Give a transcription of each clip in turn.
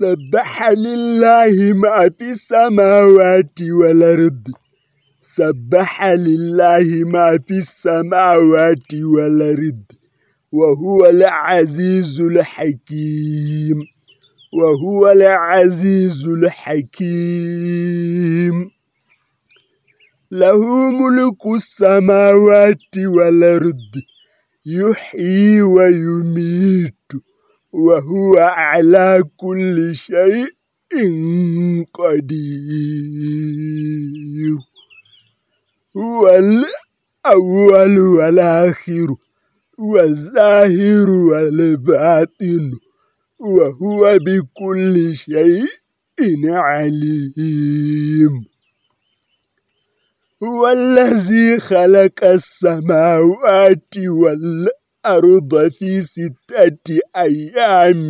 سبح لله ما في السماوات والأرض. سبح لله ما في السماوات والأرض. وهو العزيز الحكيم. وهو العزيز الحكيم. له ملك السماوات والأرض. يحيي ويميت. وهو على كل شيء قدير. هو الأول والآخر والظاهر والباطن وهو بكل شيء عليم. هو الذي خلق السماوات والأرض في ستة أيام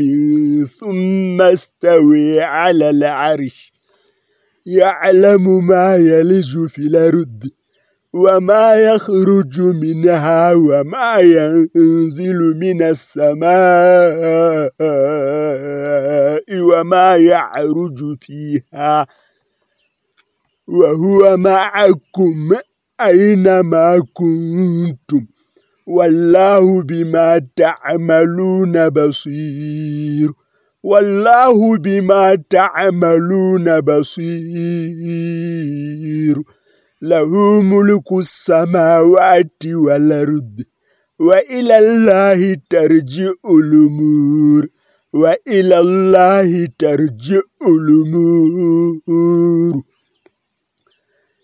ثم استوي على العرش. يعلم ما يلج في الأرض وما يخرج منها وما ينزل من السماء وما يعرج فيها. وهو معكم أينما كنتم. والله بما تعملون بصير. والله بما تعملون بصير. له ملك السماوات والأرض وإلى الله ترجع الأمور. وإلى الله ترجع الأمور.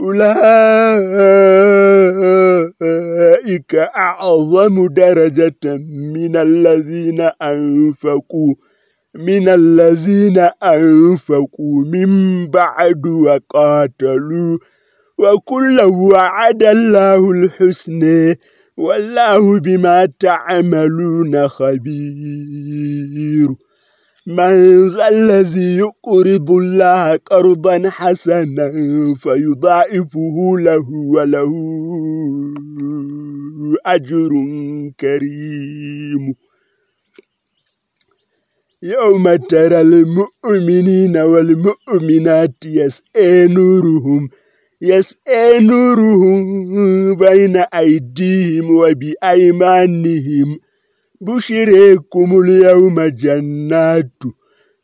أولئك أعظم درجة من الذين أنفقوا من الذين أنفقوا من بعد وقاتلوا. وكل وعد الله الحسن والله بما تعملون خبير. من ذا الذي يقرض الله قرضا حسنا فيضاعفه له وله أجر كريم. يوم ترى المؤمنين والمؤمنات يسعى نورهم يسعى نورهم بين أيديهم وبأيمانهم. بشريكم اليوم جنات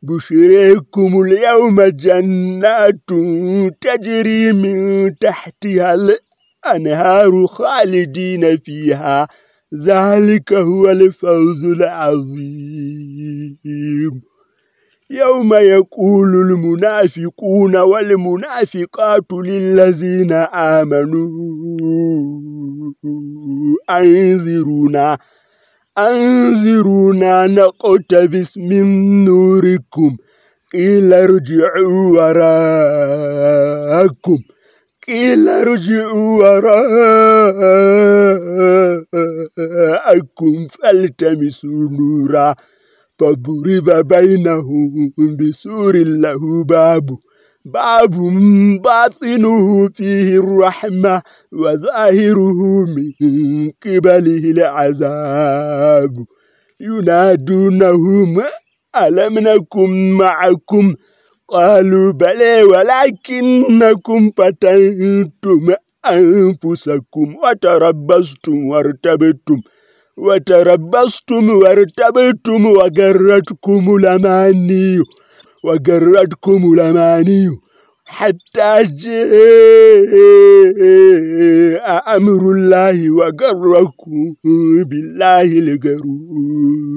بشريكم اليوم جنات تجري من تحتها الأنهار خالدين فيها ذلك هو الفوز العظيم يوم يقول المنافقون والمنافقات للذين آمنوا أنذرونا نقتبس من نوركم. قيل ارجعوا وراءكم. قيل ارجعوا وراءكم فالتمسوا نورا. فضرب بينهم بسور له باب. باب باطنه فيه الرحمة وظاهره من قبله العذاب. ينادونهم ألم نكن معكم؟ قالوا بلى ولكنكم فتنتم أنفسكم وتربصتم وارتبتم وتربصتم وارتبتم وقرتكم الأماني. وقرتكم الأماني حتى جاء أمر الله وقركم بالله الغرور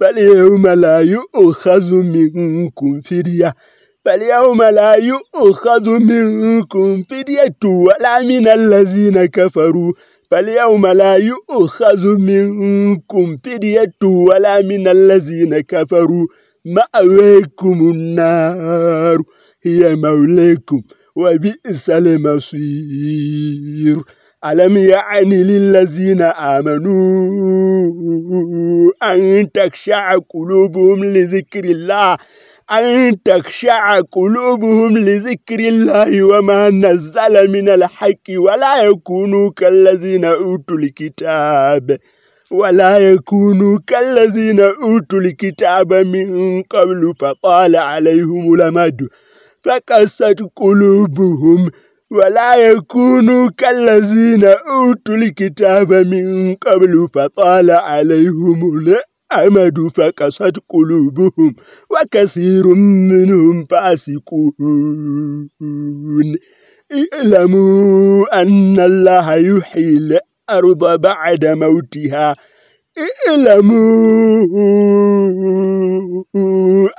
فاليوم لا يؤخذ منكم فدية. فاليوم لا يؤخذ منكم فدية ولا من الذين كفروا. فاليوم لا يؤخذ منكم فدية ولا من الذين كفروا. مأويكم النار. هي مولاكم وبئس المصير. ألم يعني للذين آمنوا أن تخشع قلوبهم لذكر الله؟ أن تخشع قلوبهم لذكر الله وما نزل من الحق ولا يكونوا كالذين أوتوا الكتاب. ولا يكونوا كالذين أوتوا الكتاب من قبل فطال عليهم الأمد فقست قلوبهم ولا يكونوا كالذين أوتوا الكتاب من قبل فطال عليهم الأمد فقست قلوبهم وكثير منهم فاسقون. اعلموا أن الله يحيي الأرض بعد موتها. اعلموا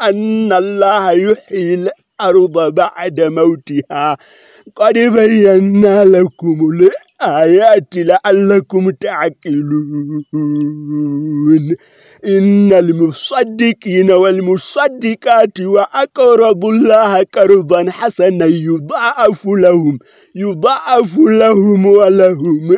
أن الله يحيي الأرض بعد موتها. قد بينا لكم الآيات لعلكم تعقلون. إن المصدقين والمصدقات وأقرضوا الله قرضا حسنا يضاعف لهم يضاعف لهم ولهم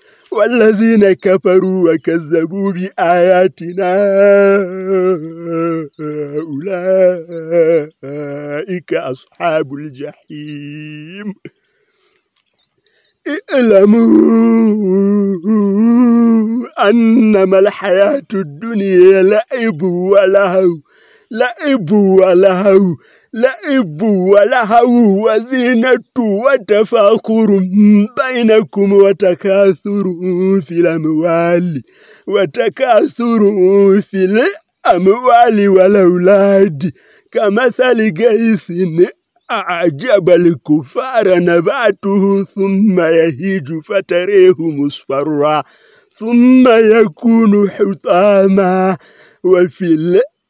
والذين كفروا وكذبوا بآياتنا أولئك أصحاب الجحيم. اعلموا أنما الحياة الدنيا لعب ولهو لعب ولهو لعب ولهو وزينة وتفاخر بينكم وتكاثر في الأموال وتكاثر في الأموال والأولاد. كمثل قيس أعجب الكفار نباته ثم يهيج فتريه مصفرا ثم يكون حطاما. وفي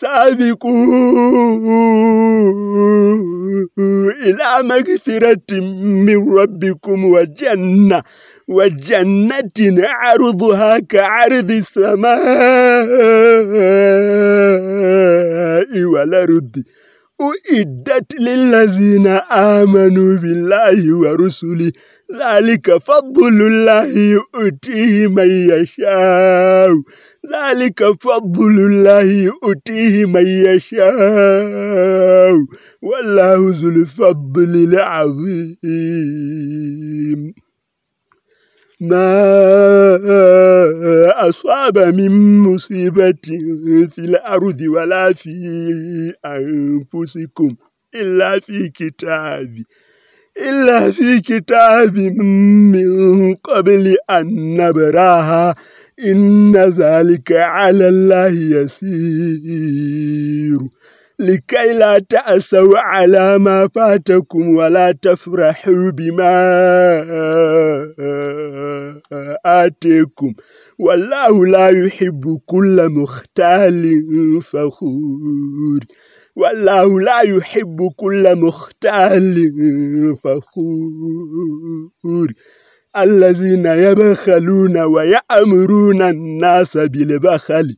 سابقوا إلى مغفرة من ربكم وجنة وجنة عرضها كعرض السماء والأرض. أعدت للذين آمنوا بالله ورسله ذلك فضل الله يؤتيه من يشاء ذلك فضل الله يؤتيه من يشاء والله ذو الفضل العظيم ما أصاب من مصيبة في الأرض ولا في أنفسكم إلا في كتاب إلا في كتاب من قبل أن نبراها إن ذلك على الله يسير لكي لا تأسوا على ما فاتكم ولا تفرحوا بما آتيكم. والله لا يحب كل مختال فخور. والله لا يحب كل مختال فخور. الذين يبخلون ويأمرون الناس بالبخل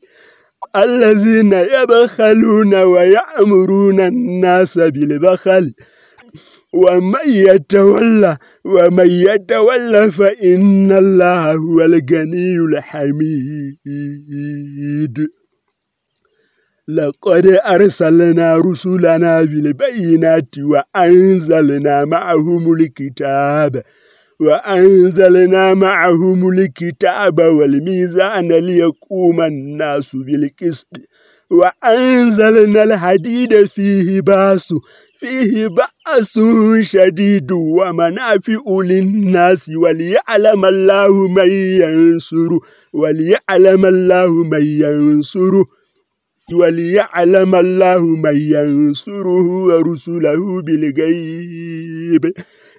الذين يبخلون ويأمرون الناس بالبخل. ومن يتولى ومن يتولى فإن الله هو الغني الحميد. لقد أرسلنا رسلنا بالبينات وأنزلنا معهم الكتاب. معهم الكتاب والميزان ليقوم الناس بالقسط. وأنزلنا الحديد فيه بأس فيه بأس شديد ومنافع للناس وليعلم الله من ينصر وليعلم الله من ينصره وليعلم الله من ينصره ورسله بالغيب.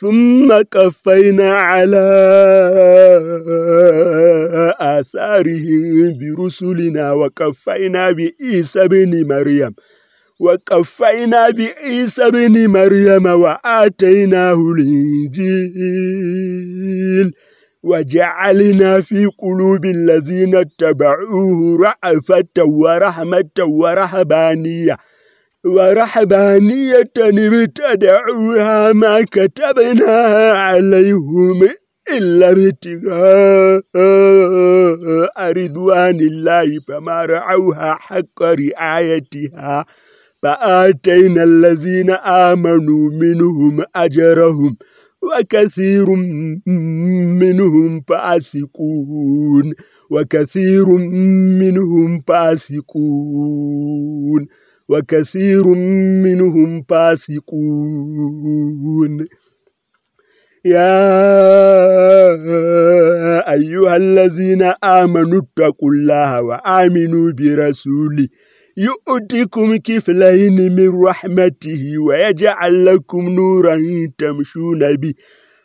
ثم كفينا على آثارهم برسلنا وكفينا بإيسى بن مريم وكفينا بإيسى بن مريم وآتيناه الإنجيل وجعلنا في قلوب الذين اتبعوه رأفة ورحمة ورهبانية. ورحبانية ابتدعوها ما كتبناها عليهم إلا ابتغاء رضوان الله فما رعوها حق رعايتها. فآتينا الذين آمنوا منهم أجرهم وكثير منهم فاسقون وكثير منهم فاسقون. وكثير منهم فاسقون يا أيها الذين آمنوا اتقوا الله وآمنوا برسوله يؤتكم كفلين من رحمته ويجعل لكم نورا تمشون به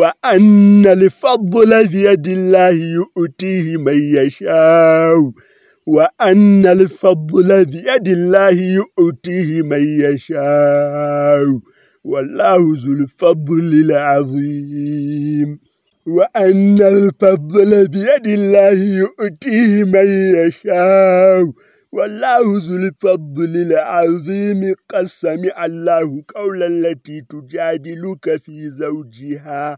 وأن الفضل بيد الله يؤتيه من يشاء. وأن الفضل بيد الله يؤتيه من يشاء. والله ذو الفضل العظيم. وأن الفضل بيد الله يؤتيه من يشاء. والله ذو الفضل العظيم قد سمع الله قول التي تجادلك في زوجها.